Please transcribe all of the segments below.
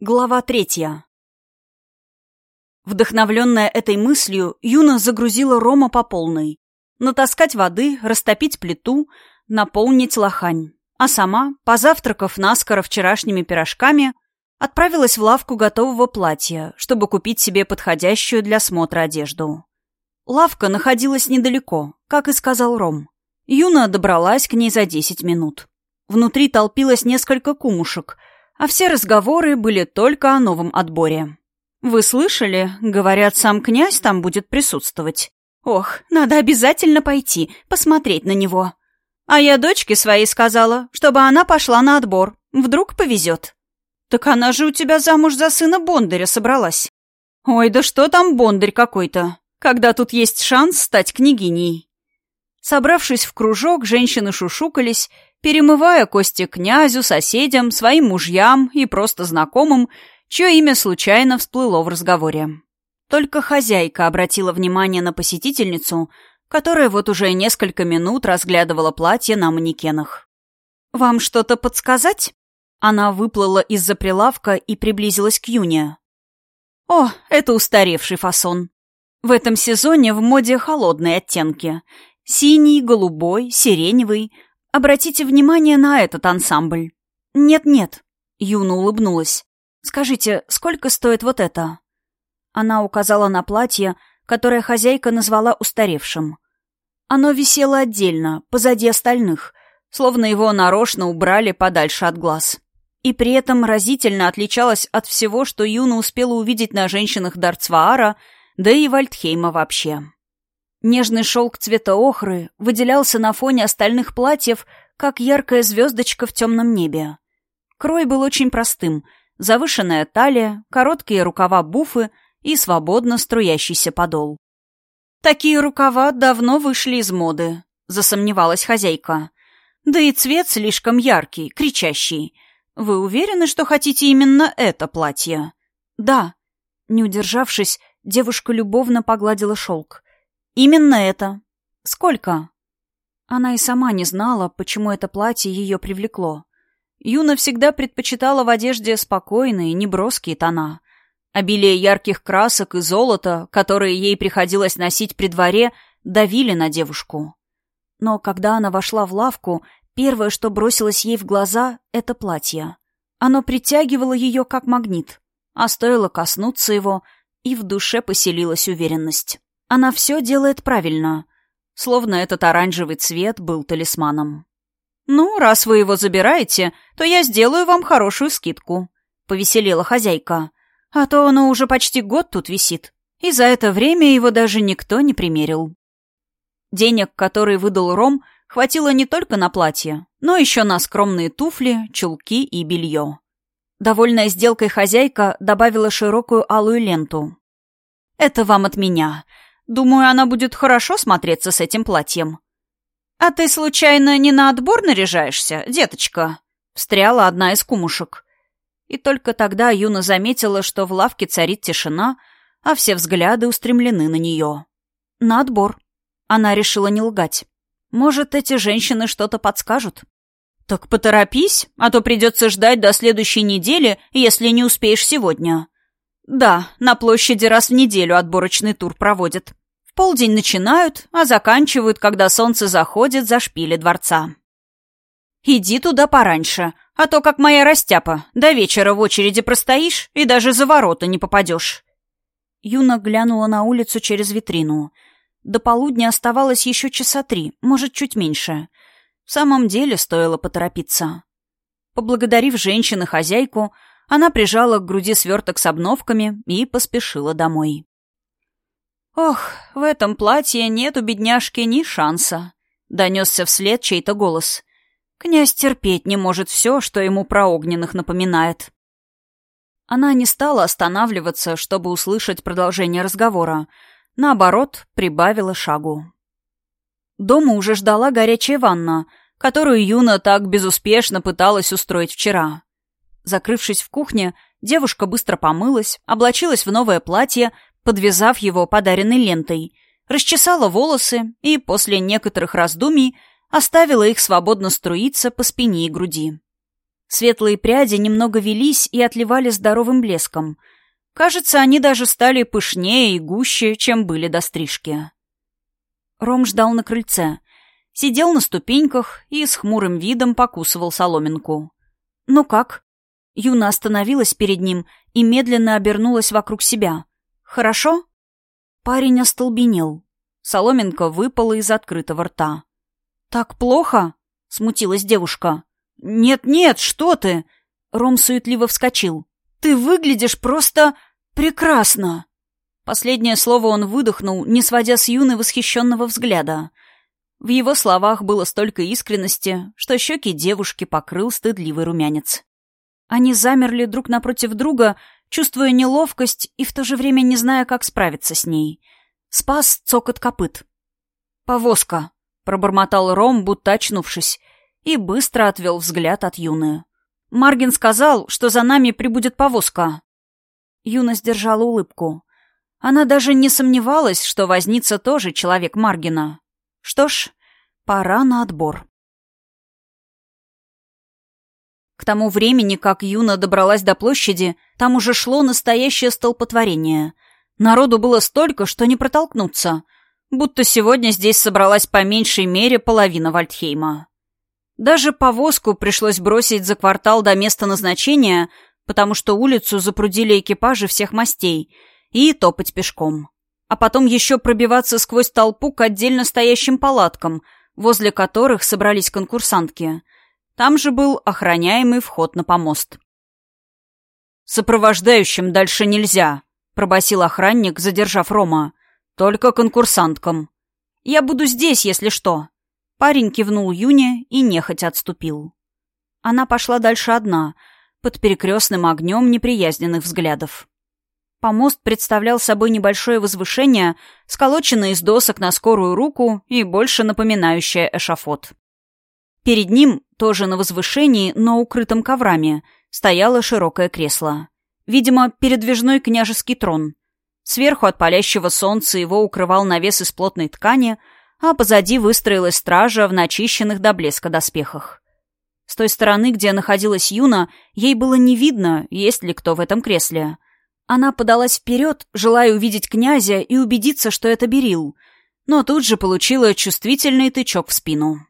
Глава третья. Вдохновленная этой мыслью, Юна загрузила Рома по полной. Натаскать воды, растопить плиту, наполнить лохань. А сама, позавтракав наскоро вчерашними пирожками, отправилась в лавку готового платья, чтобы купить себе подходящую для смотра одежду. Лавка находилась недалеко, как и сказал Ром. Юна добралась к ней за десять минут. Внутри толпилось несколько кумушек — а все разговоры были только о новом отборе. «Вы слышали? Говорят, сам князь там будет присутствовать. Ох, надо обязательно пойти, посмотреть на него. А я дочке своей сказала, чтобы она пошла на отбор. Вдруг повезет». «Так она же у тебя замуж за сына Бондаря собралась». «Ой, да что там Бондарь какой-то, когда тут есть шанс стать княгиней?» Собравшись в кружок, женщины шушукались перемывая кости князю, соседям, своим мужьям и просто знакомым, чье имя случайно всплыло в разговоре. Только хозяйка обратила внимание на посетительницу, которая вот уже несколько минут разглядывала платье на манекенах. «Вам что-то подсказать?» Она выплыла из-за прилавка и приблизилась к Юне. «О, это устаревший фасон. В этом сезоне в моде холодные оттенки. Синий, голубой, сиреневый, Обратите внимание на этот ансамбль. Нет-нет. Юна улыбнулась. Скажите, сколько стоит вот это? Она указала на платье, которое хозяйка назвала устаревшим. Оно висело отдельно, позади остальных, словно его нарочно убрали подальше от глаз. И при этом разительно отличалось от всего, что Юна успела увидеть на женщинах Дарцваара, да и Вальдхейма вообще. Нежный шелк цвета охры выделялся на фоне остальных платьев, как яркая звездочка в темном небе. Крой был очень простым. Завышенная талия, короткие рукава-буфы и свободно струящийся подол. «Такие рукава давно вышли из моды», — засомневалась хозяйка. «Да и цвет слишком яркий, кричащий. Вы уверены, что хотите именно это платье?» «Да». Не удержавшись, девушка любовно погладила шелк. «Именно это. Сколько?» Она и сама не знала, почему это платье ее привлекло. Юна всегда предпочитала в одежде спокойные, неброские тона. Обилие ярких красок и золота, которые ей приходилось носить при дворе, давили на девушку. Но когда она вошла в лавку, первое, что бросилось ей в глаза, — это платье. Оно притягивало ее как магнит, а стоило коснуться его, и в душе поселилась уверенность. Она все делает правильно. Словно этот оранжевый цвет был талисманом. «Ну, раз вы его забираете, то я сделаю вам хорошую скидку», — повеселила хозяйка. «А то оно уже почти год тут висит, и за это время его даже никто не примерил». Денег, которые выдал Ром, хватило не только на платье, но еще на скромные туфли, чулки и белье. Довольная сделкой хозяйка добавила широкую алую ленту. «Это вам от меня. Думаю, она будет хорошо смотреться с этим платьем. «А ты, случайно, не на отбор наряжаешься, деточка?» — встряла одна из кумушек. И только тогда Юна заметила, что в лавке царит тишина, а все взгляды устремлены на нее. На отбор. Она решила не лгать. Может, эти женщины что-то подскажут? «Так поторопись, а то придется ждать до следующей недели, если не успеешь сегодня», да, на площади раз в неделю отборочный тур проводят. В полдень начинают, а заканчивают, когда солнце заходит за шпили дворца. Иди туда пораньше, а то, как моя растяпа, до вечера в очереди простоишь и даже за ворота не попадешь. Юна глянула на улицу через витрину. До полудня оставалось еще часа три, может, чуть меньше. В самом деле стоило поторопиться. Поблагодарив женщину-хозяйку, она прижала к груди сверток с обновками и поспешила домой. «Ох, в этом платье нет у бедняжки ни шанса», — донесся вслед чей-то голос. «Князь терпеть не может все, что ему про огненных напоминает». Она не стала останавливаться, чтобы услышать продолжение разговора. Наоборот, прибавила шагу. Дома уже ждала горячая ванна, которую Юна так безуспешно пыталась устроить вчера. Закрывшись в кухне, девушка быстро помылась, облачилась в новое платье, подвязав его подаренной лентой, расчесала волосы и, после некоторых раздумий, оставила их свободно струиться по спине и груди. Светлые пряди немного велись и отливали здоровым блеском. Кажется, они даже стали пышнее и гуще, чем были до стрижки. Ром ждал на крыльце. Сидел на ступеньках и с хмурым видом покусывал соломинку. «Ну как?» Юна остановилась перед ним и медленно обернулась вокруг себя. «Хорошо?» Парень остолбенел. Соломинка выпала из открытого рта. «Так плохо?» — смутилась девушка. «Нет-нет, что ты!» Ром суетливо вскочил. «Ты выглядишь просто прекрасно!» Последнее слово он выдохнул, не сводя с Юны восхищенного взгляда. В его словах было столько искренности, что щеки девушки покрыл стыдливый румянец. Они замерли друг напротив друга, чувствуя неловкость и в то же время не зная, как справиться с ней — Спас цокот копыт. «Повозка», — пробормотал Ром, будто очнувшись, и быстро отвел взгляд от Юны. «Маргин сказал, что за нами прибудет повозка». Юна сдержала улыбку. Она даже не сомневалась, что возница тоже человек Маргина. Что ж, пора на отбор. К тому времени, как Юна добралась до площади, там уже шло настоящее столпотворение — Народу было столько, что не протолкнуться. Будто сегодня здесь собралась по меньшей мере половина Вальдхейма. Даже повозку пришлось бросить за квартал до места назначения, потому что улицу запрудили экипажи всех мастей, и топать пешком. А потом еще пробиваться сквозь толпу к отдельно стоящим палаткам, возле которых собрались конкурсантки. Там же был охраняемый вход на помост. «Сопровождающим дальше нельзя», пробасил охранник, задержав Рома. «Только конкурсанткам». «Я буду здесь, если что». Парень кивнул Юне и нехотя отступил. Она пошла дальше одна, под перекрестным огнем неприязненных взглядов. Помост представлял собой небольшое возвышение, сколоченное из досок на скорую руку и больше напоминающее эшафот. Перед ним, тоже на возвышении, но укрытом коврами, стояло широкое кресло. Видимо, передвижной княжеский трон. Сверху от палящего солнца его укрывал навес из плотной ткани, а позади выстроилась стража в начищенных до блеска доспехах. С той стороны, где находилась Юна, ей было не видно, есть ли кто в этом кресле. Она подалась вперед, желая увидеть князя и убедиться, что это Берил, но тут же получила чувствительный тычок в спину.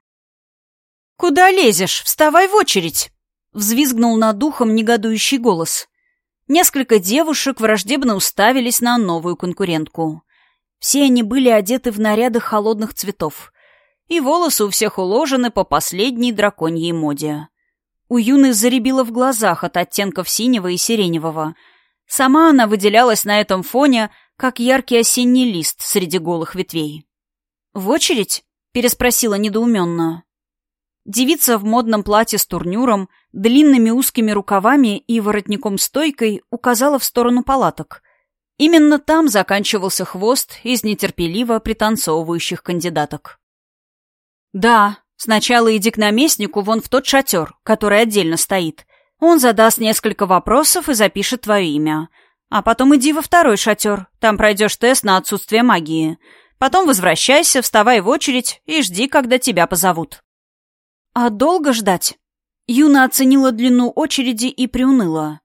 «Куда лезешь? Вставай в очередь!» — взвизгнул над духом негодующий голос. Несколько девушек враждебно уставились на новую конкурентку. Все они были одеты в наряды холодных цветов, и волосы у всех уложены по последней драконьей моде. У Юны заребило в глазах от оттенков синего и сиреневого. Сама она выделялась на этом фоне, как яркий осенний лист среди голых ветвей. «В очередь?» — переспросила недоуменно. Девица в модном платье с турнюром, длинными узкими рукавами и воротником-стойкой указала в сторону палаток. Именно там заканчивался хвост из нетерпеливо пританцовывающих кандидаток. «Да, сначала иди к наместнику вон в тот шатер, который отдельно стоит. Он задаст несколько вопросов и запишет твое имя. А потом иди во второй шатер, там пройдешь тест на отсутствие магии. Потом возвращайся, вставай в очередь и жди, когда тебя позовут». «А долго ждать?» Юна оценила длину очереди и приуныла.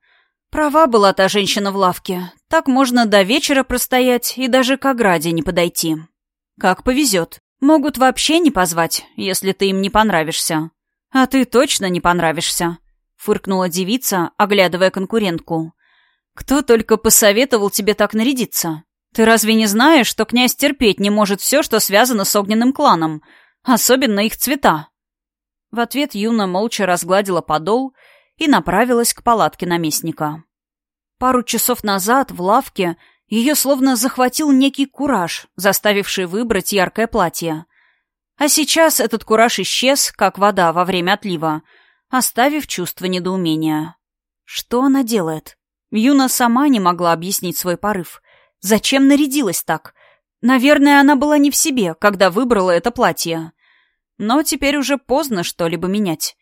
Права была та женщина в лавке. Так можно до вечера простоять и даже к ограде не подойти. Как повезет. Могут вообще не позвать, если ты им не понравишься. А ты точно не понравишься, фыркнула девица, оглядывая конкурентку. Кто только посоветовал тебе так нарядиться? Ты разве не знаешь, что князь терпеть не может все, что связано с огненным кланом, особенно их цвета? В ответ Юна молча разгладила подол и направилась к палатке наместника. Пару часов назад в лавке ее словно захватил некий кураж, заставивший выбрать яркое платье. А сейчас этот кураж исчез, как вода во время отлива, оставив чувство недоумения. Что она делает? Юна сама не могла объяснить свой порыв. Зачем нарядилась так? Наверное, она была не в себе, когда выбрала это платье. Но теперь уже поздно что-либо менять.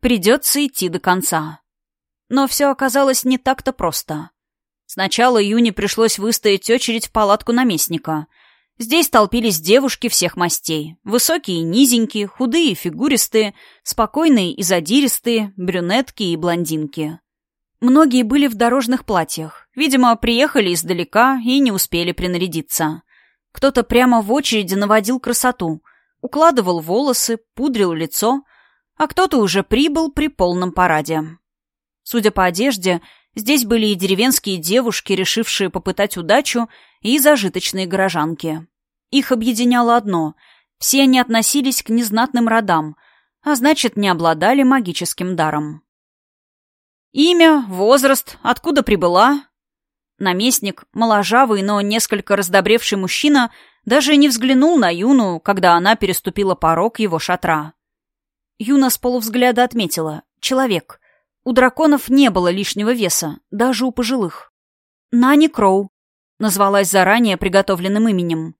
Придется идти до конца. Но все оказалось не так-то просто. Сначала Юне пришлось выстоять очередь в палатку наместника. Здесь толпились девушки всех мастей. Высокие и низенькие, худые и фигуристые, спокойные и задиристые, брюнетки и блондинки. Многие были в дорожных платьях. Видимо, приехали издалека и не успели принарядиться. Кто-то прямо в очереди наводил красоту, укладывал волосы, пудрил лицо, а кто-то уже прибыл при полном параде. Судя по одежде, здесь были и деревенские девушки, решившие попытать удачу, и зажиточные горожанки. Их объединяло одно — все они относились к незнатным родам, а значит, не обладали магическим даром. Имя, возраст, откуда прибыла, Наместник, моложавый, но несколько раздобревший мужчина, даже не взглянул на Юну, когда она переступила порог его шатра. Юна с полувзгляда отметила. Человек. У драконов не было лишнего веса, даже у пожилых. Нани Кроу. Назвалась заранее приготовленным именем.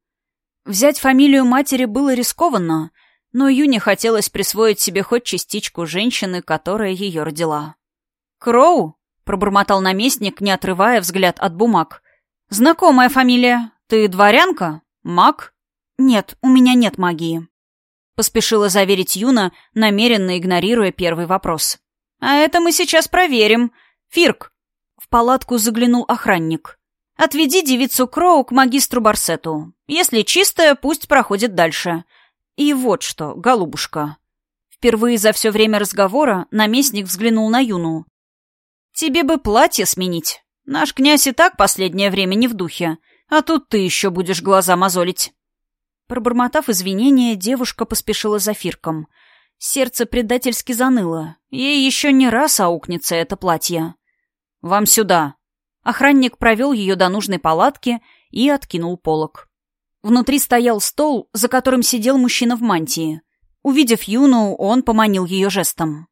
Взять фамилию матери было рискованно, но Юне хотелось присвоить себе хоть частичку женщины, которая ее родила. «Кроу?» — пробормотал наместник, не отрывая взгляд от бумаг. «Знакомая фамилия. Ты дворянка? Маг?» «Нет, у меня нет магии», — поспешила заверить Юна, намеренно игнорируя первый вопрос. «А это мы сейчас проверим. Фирк!» В палатку заглянул охранник. «Отведи девицу Кроу к магистру Барсету. Если чистая, пусть проходит дальше. И вот что, голубушка». Впервые за все время разговора наместник взглянул на Юну. «Тебе бы платье сменить. Наш князь и так последнее время не в духе, а тут ты еще будешь глаза мозолить». Пробормотав извинения, девушка поспешила за Фирком. Сердце предательски заныло. Ей еще не раз аукнется это платье. «Вам сюда». Охранник провел ее до нужной палатки и откинул полог. Внутри стоял стол, за которым сидел мужчина в мантии. Увидев Юну, он поманил ее жестом.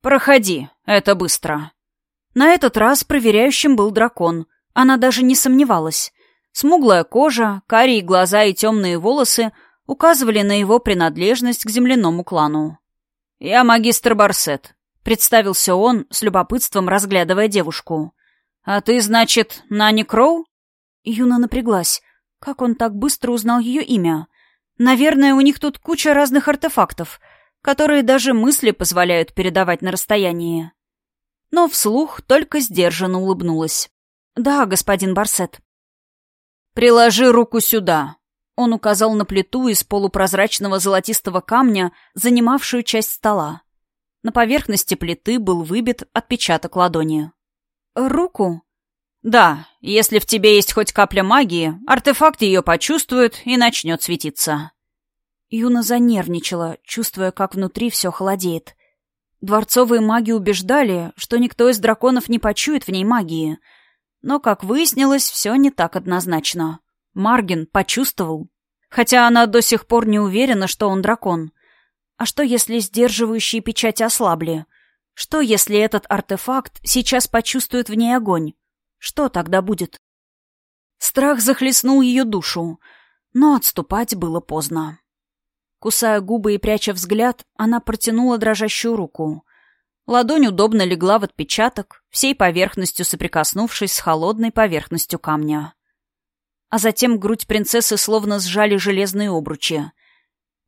«Проходи, это быстро». На этот раз проверяющим был дракон. Она даже не сомневалась. Смуглая кожа, карие глаза и темные волосы указывали на его принадлежность к земляному клану. «Я магистр Барсет», — представился он, с любопытством разглядывая девушку. «А ты, значит, Нани Кроу?» Юна напряглась. Как он так быстро узнал ее имя? Наверное, у них тут куча разных артефактов — которые даже мысли позволяют передавать на расстоянии. Но вслух только сдержанно улыбнулась. «Да, господин Барсет». «Приложи руку сюда», — он указал на плиту из полупрозрачного золотистого камня, занимавшую часть стола. На поверхности плиты был выбит отпечаток ладони. «Руку?» «Да, если в тебе есть хоть капля магии, артефакт ее почувствует и начнет светиться». Юна занервничала, чувствуя, как внутри все холодеет. Дворцовые маги убеждали, что никто из драконов не почует в ней магии. Но, как выяснилось, все не так однозначно. Маргин почувствовал. Хотя она до сих пор не уверена, что он дракон. А что, если сдерживающие печати ослабли? Что, если этот артефакт сейчас почувствует в ней огонь? Что тогда будет? Страх захлестнул ее душу, но отступать было поздно. Кусая губы и пряча взгляд, она протянула дрожащую руку. Ладонь удобно легла в отпечаток, всей поверхностью соприкоснувшись с холодной поверхностью камня. А затем грудь принцессы словно сжали железные обручи.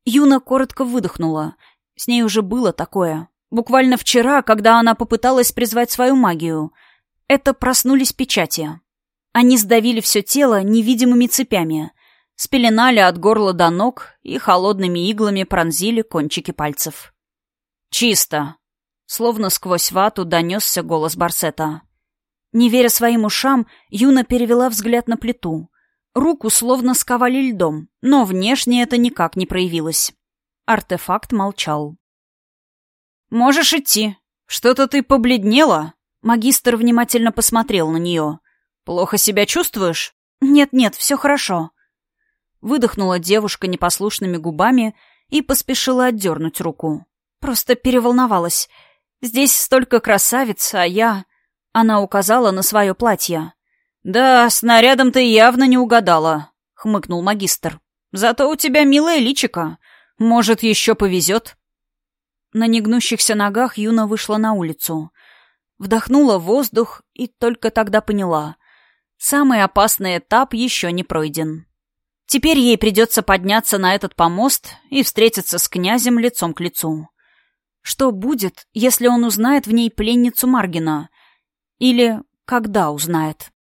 Юна коротко выдохнула. С ней уже было такое. Буквально вчера, когда она попыталась призвать свою магию. Это проснулись печати. Они сдавили все тело невидимыми цепями — спеленали от горла до ног и холодными иглами пронзили кончики пальцев. «Чисто!» Словно сквозь вату донесся голос Барсета. Не веря своим ушам, Юна перевела взгляд на плиту. Руку словно сковали льдом, но внешне это никак не проявилось. Артефакт молчал. «Можешь идти. Что-то ты побледнела?» Магистр внимательно посмотрел на нее. «Плохо себя чувствуешь?» «Нет-нет, все хорошо», Выдохнула девушка непослушными губами и поспешила отдернуть руку. Просто переволновалась. Здесь столько красавиц, а я... Она указала на свое платье. «Да, снарядом ты явно не угадала», — хмыкнул магистр. «Зато у тебя милое личико. Может, еще повезет». На негнущихся ногах Юна вышла на улицу. Вдохнула воздух и только тогда поняла. Самый опасный этап еще не пройден. Теперь ей придется подняться на этот помост и встретиться с князем лицом к лицу. Что будет, если он узнает в ней пленницу Маргина? Или когда узнает?